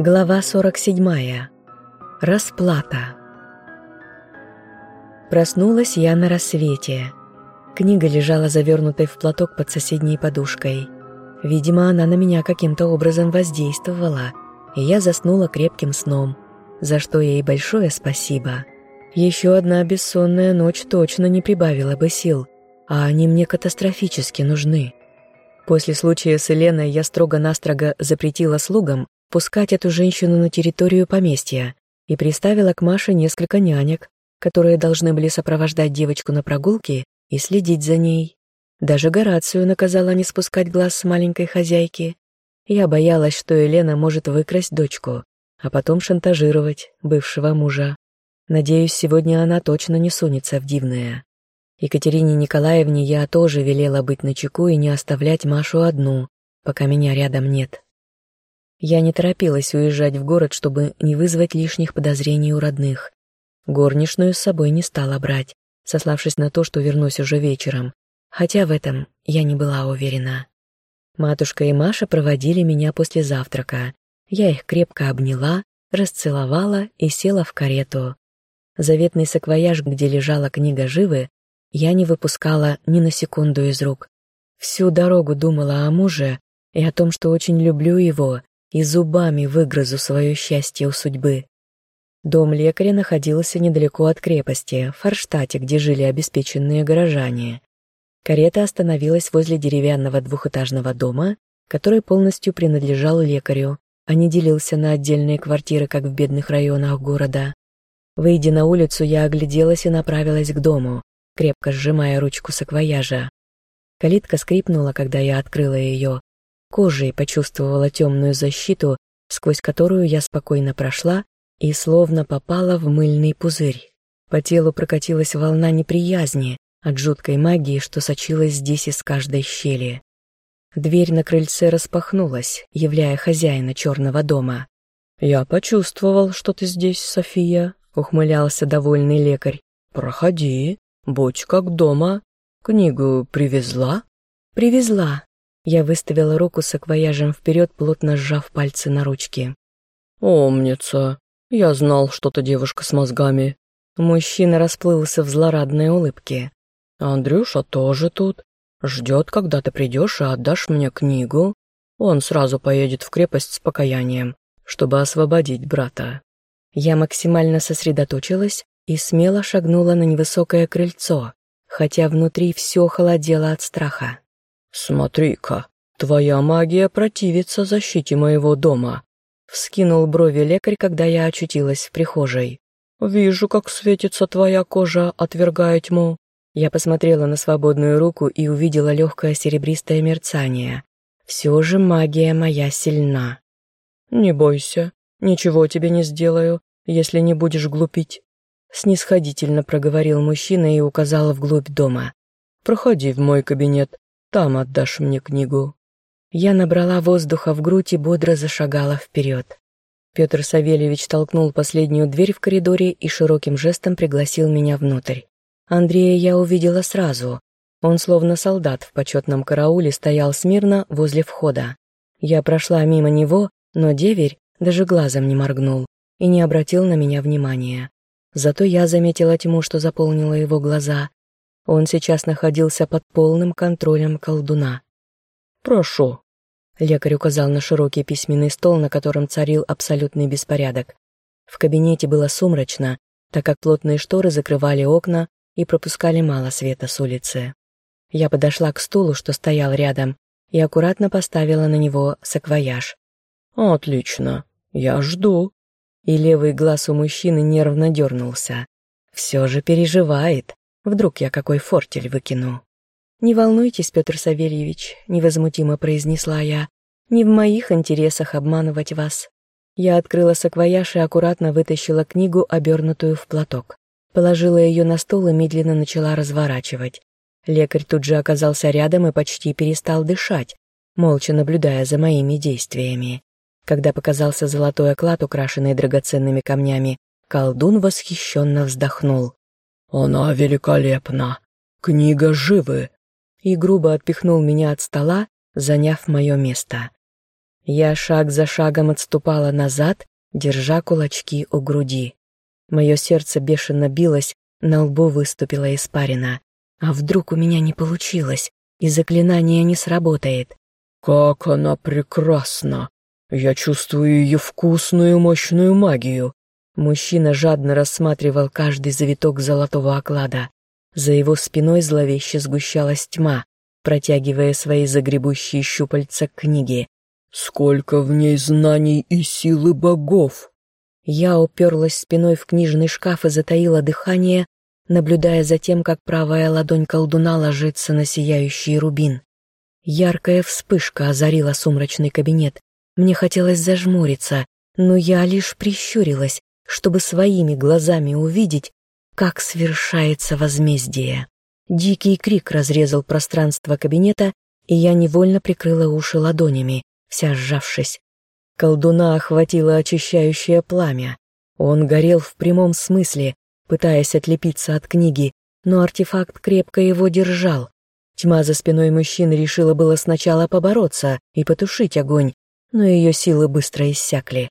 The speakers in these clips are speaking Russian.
Глава 47. Расплата. Проснулась я на рассвете. Книга лежала завернутой в платок под соседней подушкой. Видимо, она на меня каким-то образом воздействовала, и я заснула крепким сном, за что ей большое спасибо. Еще одна бессонная ночь точно не прибавила бы сил, а они мне катастрофически нужны. После случая с Еленой я строго-настрого запретила слугам пускать эту женщину на территорию поместья и приставила к Маше несколько нянек, которые должны были сопровождать девочку на прогулке и следить за ней. Даже Горацию наказала не спускать глаз с маленькой хозяйки. Я боялась, что Елена может выкрасть дочку, а потом шантажировать бывшего мужа. Надеюсь, сегодня она точно не сунется в дивное. Екатерине Николаевне я тоже велела быть начеку и не оставлять Машу одну, пока меня рядом нет. Я не торопилась уезжать в город, чтобы не вызвать лишних подозрений у родных. Горничную с собой не стала брать, сославшись на то, что вернусь уже вечером, хотя в этом я не была уверена. Матушка и Маша проводили меня после завтрака. Я их крепко обняла, расцеловала и села в карету. Заветный саквояж, где лежала книга живы, я не выпускала ни на секунду из рук. Всю дорогу думала о муже и о том, что очень люблю его, и зубами выгрызу свое счастье у судьбы. Дом лекаря находился недалеко от крепости, в Форштате, где жили обеспеченные горожане. Карета остановилась возле деревянного двухэтажного дома, который полностью принадлежал лекарю, а не делился на отдельные квартиры, как в бедных районах города. Выйдя на улицу, я огляделась и направилась к дому крепко сжимая ручку саквояжа. Калитка скрипнула, когда я открыла ее. Кожей почувствовала темную защиту, сквозь которую я спокойно прошла и словно попала в мыльный пузырь. По телу прокатилась волна неприязни от жуткой магии, что сочилась здесь из каждой щели. Дверь на крыльце распахнулась, являя хозяина черного дома. «Я почувствовал, что ты здесь, София», — ухмылялся довольный лекарь. «Проходи». «Будь как дома. Книгу привезла?» «Привезла». Я выставила руку с акваяжем вперед, плотно сжав пальцы на ручке. «Умница. Я знал, что ты девушка с мозгами». Мужчина расплылся в злорадной улыбке. «Андрюша тоже тут. Ждет, когда ты придешь и отдашь мне книгу. Он сразу поедет в крепость с покаянием, чтобы освободить брата». Я максимально сосредоточилась, и смело шагнула на невысокое крыльцо, хотя внутри все холодело от страха. «Смотри-ка, твоя магия противится защите моего дома», — вскинул брови лекарь, когда я очутилась в прихожей. «Вижу, как светится твоя кожа, отвергая тьму». Я посмотрела на свободную руку и увидела легкое серебристое мерцание. Все же магия моя сильна. «Не бойся, ничего тебе не сделаю, если не будешь глупить. Снисходительно проговорил мужчина и указал вглубь дома. «Проходи в мой кабинет, там отдашь мне книгу». Я набрала воздуха в грудь и бодро зашагала вперед. Петр Савельевич толкнул последнюю дверь в коридоре и широким жестом пригласил меня внутрь. Андрея я увидела сразу. Он, словно солдат в почетном карауле, стоял смирно возле входа. Я прошла мимо него, но деверь даже глазом не моргнул и не обратил на меня внимания. Зато я заметила тьму, что заполнила его глаза. Он сейчас находился под полным контролем колдуна. «Прошу». Лекарь указал на широкий письменный стол, на котором царил абсолютный беспорядок. В кабинете было сумрачно, так как плотные шторы закрывали окна и пропускали мало света с улицы. Я подошла к стулу, что стоял рядом, и аккуратно поставила на него саквояж. «Отлично, я жду», и левый глаз у мужчины нервно дернулся. Все же переживает. Вдруг я какой фортель выкину. «Не волнуйтесь, Петр Савельевич», — невозмутимо произнесла я. «Не в моих интересах обманывать вас». Я открыла саквояж и аккуратно вытащила книгу, обернутую в платок. Положила ее на стол и медленно начала разворачивать. Лекарь тут же оказался рядом и почти перестал дышать, молча наблюдая за моими действиями. Когда показался золотой оклад, украшенный драгоценными камнями, колдун восхищенно вздохнул. «Она великолепна! Книга живы!» И грубо отпихнул меня от стола, заняв мое место. Я шаг за шагом отступала назад, держа кулачки у груди. Мое сердце бешено билось, на лбу выступила испарина. А вдруг у меня не получилось, и заклинание не сработает? «Как она прекрасна! Я чувствую ее вкусную мощную магию!» Мужчина жадно рассматривал каждый завиток золотого оклада. За его спиной зловеще сгущалась тьма, протягивая свои загребущие щупальца к книге. «Сколько в ней знаний и силы богов!» Я уперлась спиной в книжный шкаф и затаила дыхание, наблюдая за тем, как правая ладонь колдуна ложится на сияющий рубин. Яркая вспышка озарила сумрачный кабинет. Мне хотелось зажмуриться, но я лишь прищурилась, чтобы своими глазами увидеть, как свершается возмездие. Дикий крик разрезал пространство кабинета, и я невольно прикрыла уши ладонями, вся сжавшись. Колдуна охватило очищающее пламя. Он горел в прямом смысле, пытаясь отлепиться от книги, но артефакт крепко его держал. Тьма за спиной мужчины решила было сначала побороться и потушить огонь, но ее силы быстро иссякли.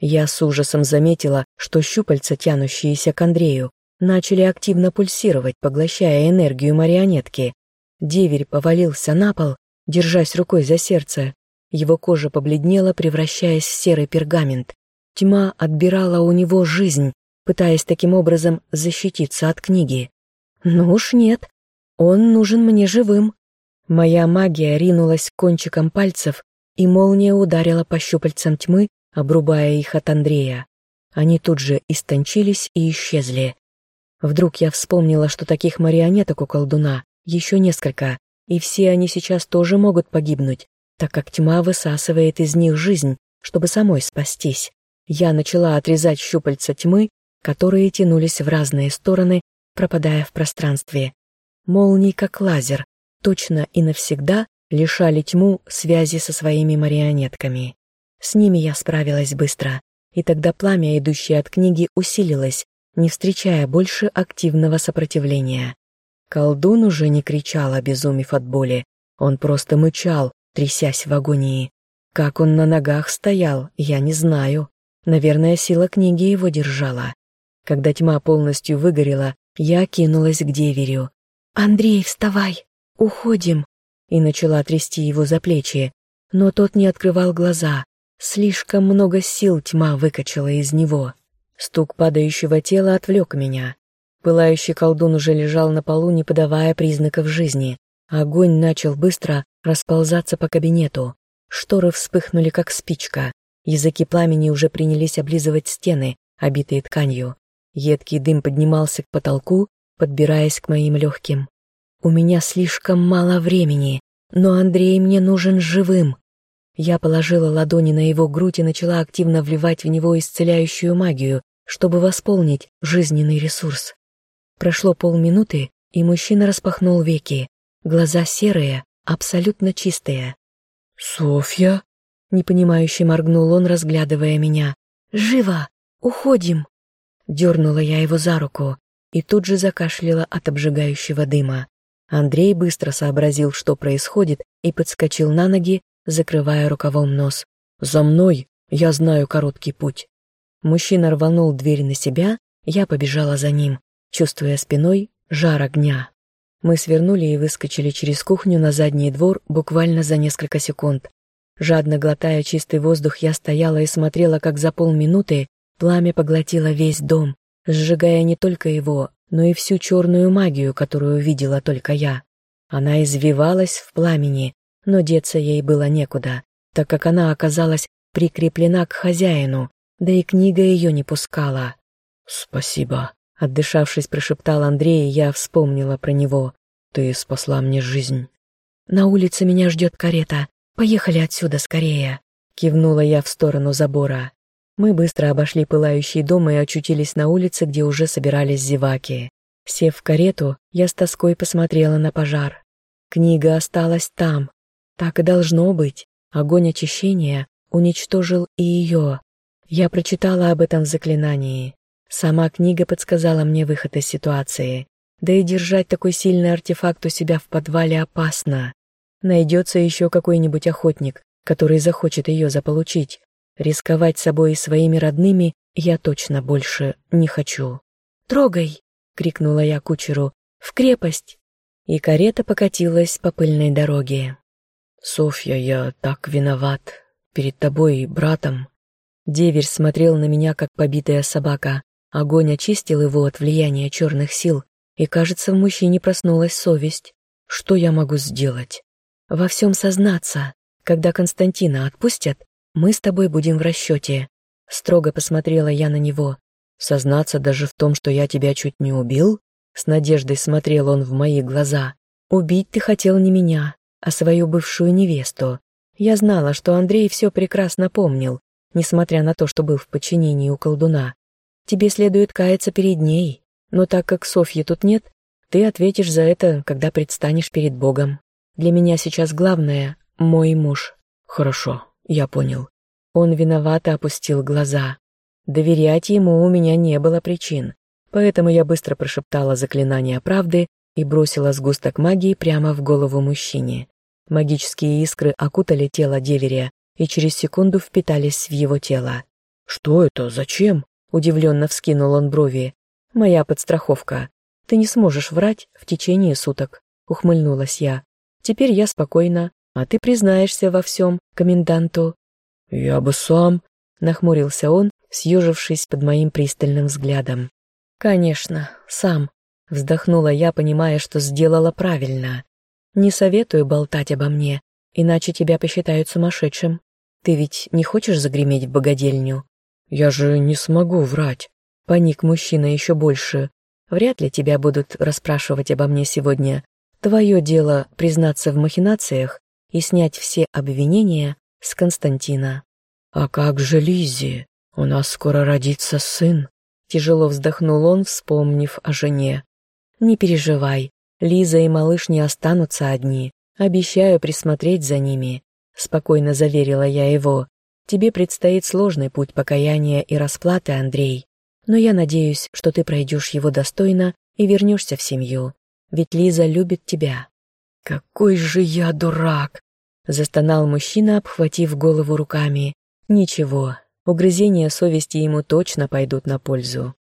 Я с ужасом заметила, что щупальца, тянущиеся к Андрею, начали активно пульсировать, поглощая энергию марионетки. Деверь повалился на пол, держась рукой за сердце. Его кожа побледнела, превращаясь в серый пергамент. Тьма отбирала у него жизнь, пытаясь таким образом защититься от книги. Ну уж нет, он нужен мне живым. Моя магия ринулась кончиком пальцев, и молния ударила по щупальцам тьмы, обрубая их от Андрея. Они тут же истончились и исчезли. Вдруг я вспомнила, что таких марионеток у колдуна еще несколько, и все они сейчас тоже могут погибнуть, так как тьма высасывает из них жизнь, чтобы самой спастись. Я начала отрезать щупальца тьмы, которые тянулись в разные стороны, пропадая в пространстве. Молнии, как лазер, точно и навсегда лишали тьму связи со своими марионетками. С ними я справилась быстро, и тогда пламя, идущее от книги, усилилось, не встречая больше активного сопротивления. Колдун уже не кричал, обезумев от боли, он просто мычал, трясясь в агонии. Как он на ногах стоял, я не знаю. Наверное, сила книги его держала. Когда тьма полностью выгорела, я кинулась к деверю. «Андрей, вставай! Уходим!» И начала трясти его за плечи. Но тот не открывал глаза, Слишком много сил тьма выкачала из него. Стук падающего тела отвлек меня. Пылающий колдун уже лежал на полу, не подавая признаков жизни. Огонь начал быстро расползаться по кабинету. Шторы вспыхнули, как спичка. Языки пламени уже принялись облизывать стены, обитые тканью. Едкий дым поднимался к потолку, подбираясь к моим легким. У меня слишком мало времени, но Андрей мне нужен живым. Я положила ладони на его грудь и начала активно вливать в него исцеляющую магию, чтобы восполнить жизненный ресурс. Прошло полминуты, и мужчина распахнул веки. Глаза серые, абсолютно чистые. «Софья?» — непонимающе моргнул он, разглядывая меня. «Живо! Уходим!» Дернула я его за руку и тут же закашляла от обжигающего дыма. Андрей быстро сообразил, что происходит, и подскочил на ноги, закрывая рукавом нос. «За мной! Я знаю короткий путь!» Мужчина рванул дверь на себя, я побежала за ним, чувствуя спиной жар огня. Мы свернули и выскочили через кухню на задний двор буквально за несколько секунд. Жадно глотая чистый воздух, я стояла и смотрела, как за полминуты пламя поглотило весь дом, сжигая не только его, но и всю черную магию, которую видела только я. Она извивалась в пламени, но деться ей было некуда, так как она оказалась прикреплена к хозяину, да и книга ее не пускала. «Спасибо», — отдышавшись, прошептал Андрей, и я вспомнила про него. «Ты спасла мне жизнь». «На улице меня ждет карета. Поехали отсюда скорее», — кивнула я в сторону забора. Мы быстро обошли пылающий дом и очутились на улице, где уже собирались зеваки. Сев в карету, я с тоской посмотрела на пожар. Книга осталась там, так и должно быть. Огонь очищения уничтожил и ее. Я прочитала об этом в заклинании. Сама книга подсказала мне выход из ситуации. Да и держать такой сильный артефакт у себя в подвале опасно. Найдется еще какой-нибудь охотник, который захочет ее заполучить. Рисковать собой и своими родными я точно больше не хочу. «Трогай!» — крикнула я кучеру. «В крепость!» И карета покатилась по пыльной дороге. «Софья, я так виноват. Перед тобой и братом». Деверь смотрел на меня, как побитая собака. Огонь очистил его от влияния черных сил, и, кажется, в мужчине проснулась совесть. Что я могу сделать? Во всем сознаться. Когда Константина отпустят, мы с тобой будем в расчете. Строго посмотрела я на него. Сознаться даже в том, что я тебя чуть не убил? С надеждой смотрел он в мои глаза. Убить ты хотел не меня, а свою бывшую невесту. Я знала, что Андрей все прекрасно помнил, несмотря на то, что был в подчинении у колдуна. Тебе следует каяться перед ней, но так как Софьи тут нет, ты ответишь за это, когда предстанешь перед Богом. Для меня сейчас главное — мой муж. Хорошо, я понял. Он виновато опустил глаза. Доверять ему у меня не было причин, поэтому я быстро прошептала заклинание правды и бросила сгусток магии прямо в голову мужчине. Магические искры окутали тело деверя и через секунду впитались в его тело. «Что это? Зачем?» Удивленно вскинул он брови. «Моя подстраховка. Ты не сможешь врать в течение суток», — ухмыльнулась я. «Теперь я спокойна, а ты признаешься во всем коменданту». «Я бы сам», — нахмурился он, съежившись под моим пристальным взглядом. «Конечно, сам», — вздохнула я, понимая, что сделала правильно. «Не советую болтать обо мне, иначе тебя посчитают сумасшедшим. Ты ведь не хочешь загреметь в богадельню?» «Я же не смогу врать», — паник мужчина еще больше. «Вряд ли тебя будут расспрашивать обо мне сегодня. Твое дело признаться в махинациях и снять все обвинения с Константина». «А как же Лиззи? У нас скоро родится сын», — тяжело вздохнул он, вспомнив о жене. «Не переживай, Лиза и малыш не останутся одни. Обещаю присмотреть за ними», — спокойно заверила я его. Тебе предстоит сложный путь покаяния и расплаты, Андрей, но я надеюсь, что ты пройдешь его достойно и вернешься в семью, ведь Лиза любит тебя». «Какой же я дурак!» — застонал мужчина, обхватив голову руками. «Ничего, угрызения совести ему точно пойдут на пользу».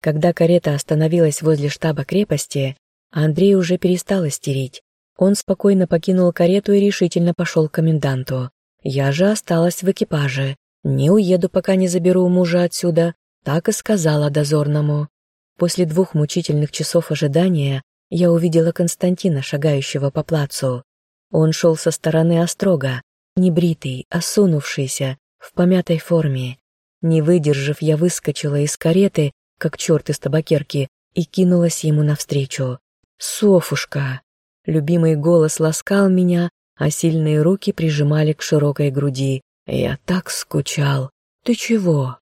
Когда карета остановилась возле штаба крепости, Андрей уже перестал истерить. Он спокойно покинул карету и решительно пошел к коменданту. Я же осталась в экипаже. Не уеду, пока не заберу мужа отсюда, так и сказала дозорному. После двух мучительных часов ожидания я увидела Константина, шагающего по плацу. Он шел со стороны острога, небритый, осунувшийся, в помятой форме. Не выдержав, я выскочила из кареты, как черт из табакерки, и кинулась ему навстречу. «Софушка!» Любимый голос ласкал меня, а сильные руки прижимали к широкой груди. Я так скучал. Ты чего?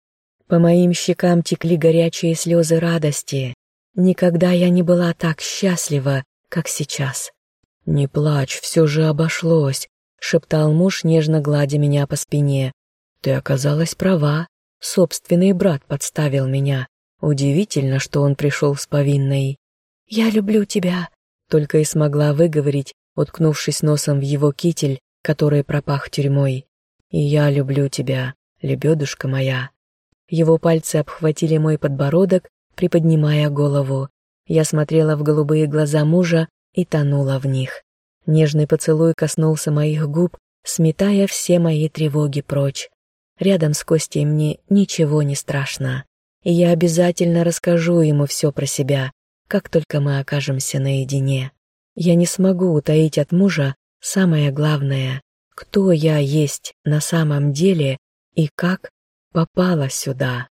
По моим щекам текли горячие слезы радости. Никогда я не была так счастлива, как сейчас. «Не плачь, все же обошлось», — шептал муж, нежно гладя меня по спине. «Ты оказалась права. Собственный брат подставил меня. Удивительно, что он пришел с повинной». «Я люблю тебя», — только и смогла выговорить, уткнувшись носом в его китель, который пропах тюрьмой. «И я люблю тебя, лебедушка моя». Его пальцы обхватили мой подбородок, приподнимая голову. Я смотрела в голубые глаза мужа и тонула в них. Нежный поцелуй коснулся моих губ, сметая все мои тревоги прочь. Рядом с Костей мне ничего не страшно, и я обязательно расскажу ему все про себя, как только мы окажемся наедине. Я не смогу утаить от мужа самое главное, кто я есть на самом деле и как попала сюда.